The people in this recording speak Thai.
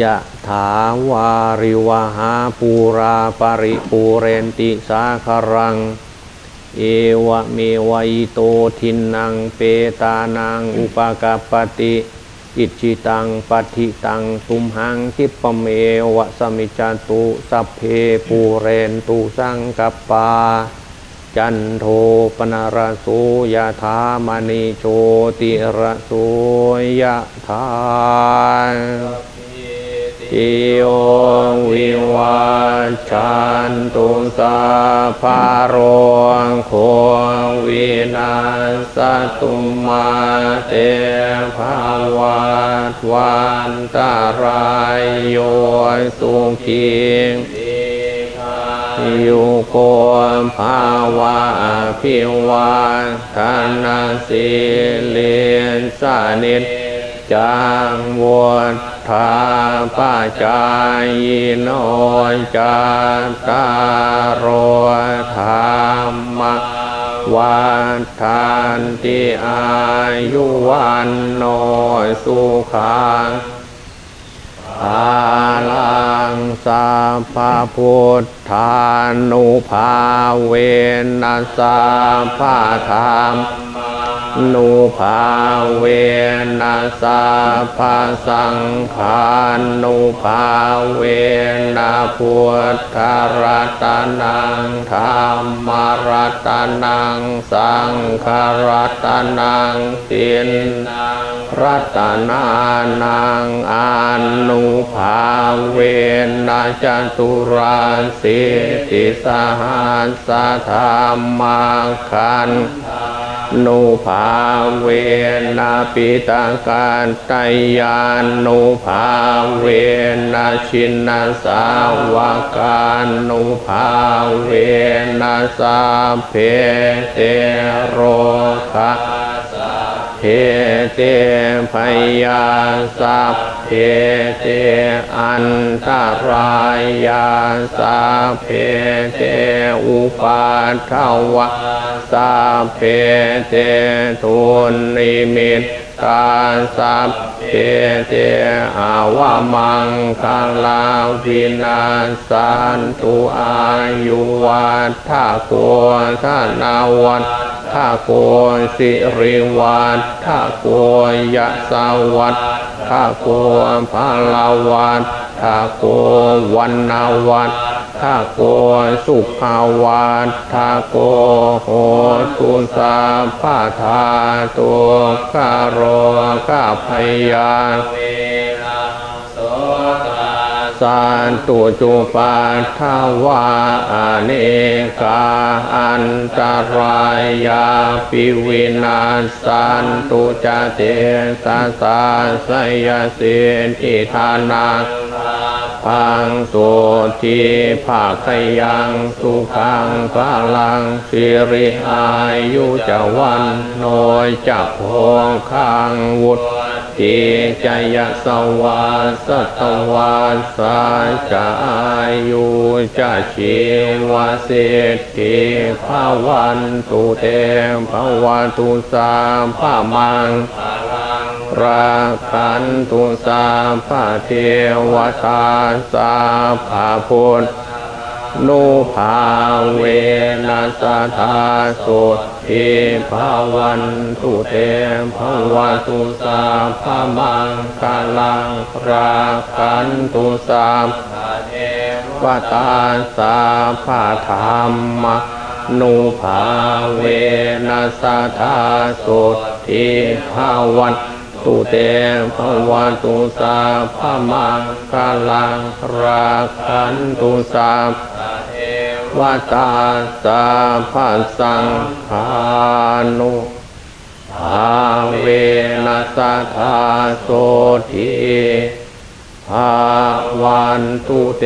ยะถาวาริวหาปูราปริปูเรนติสาคารัง เอวเมวัยโตทินังเปตานังอุปกาปติอิจิตังปฏิตังตุมหังคิปเมวะสมิจตุสัพเพปูเรนตุสังกปา จันโทปนารโสยะธามณิโชติระโสยะธา ติโยวิวัชชันตุสาภาโรโควินาสตุมาเตภาวัตวันตารายโยสุขียุโกภาวะพิวาทานาสิเลนสานิจ จังวดทาปาจายโนจาตารโรธรรมวันทานติอายุวันโนสุขังอาลังสัพพพุทธานุภาเวนัสสัพพธรรม นุภาเวนัสสัพพะสังฆานุภาเวนะพุทธรัตนังธรรมรัตนังสังฆรัตนังสินรัตนานังอนุภาเวนะจตุราสิติสหัสธรรมาคัน นุภาเวนะปิตาการตยานุภาเวนะชินาสาวกานุภาเวนะสาเพเตโรคา สัพเพเต ภะยาสัพเพเตอันตะรายาสัพเพเตอุปัททะวา สัพเพเตทุนนิมิตตาสัพเพเตอะวะมังคะลาวินาสันตุอายุวัฏฐาโกธนาวัฏ ฐาโกสิริวัฏฐาโกยะสาวัฏฐาโกภาลาวัฏฐาโกวันนาวัฏฐาโกสุขวัฏฐาโกโหตุสาภาธาตัวคารโรกาพยาสั นตุจุปาทาวาอเนกาอันตรายาปิวินาสันตุจเตสาสาสยสินทิธานาพังสุทีภาคยังสุขังพลังสิริอายุจวันโนยจักโพขังวุฒ ติจยสวาสตวาสาจะอายุจะชีวเศรษฐิภาวันตุเตภาวนตุสามภามังราคันตุสามภาเทวตาสาภาพุทธนุภาเวนัสธาสุ ทิภาวันตุเตภาวตุสาภามังคาลังราคันตุสาภวตาสาภาธรรมนุภาเวนัสธาสุทิภาวันตุเตภวตุสาภามังคาลังราคันตุสา วตาสาพาสังขานุภาเวนัสธาโสทิภาวันตุเต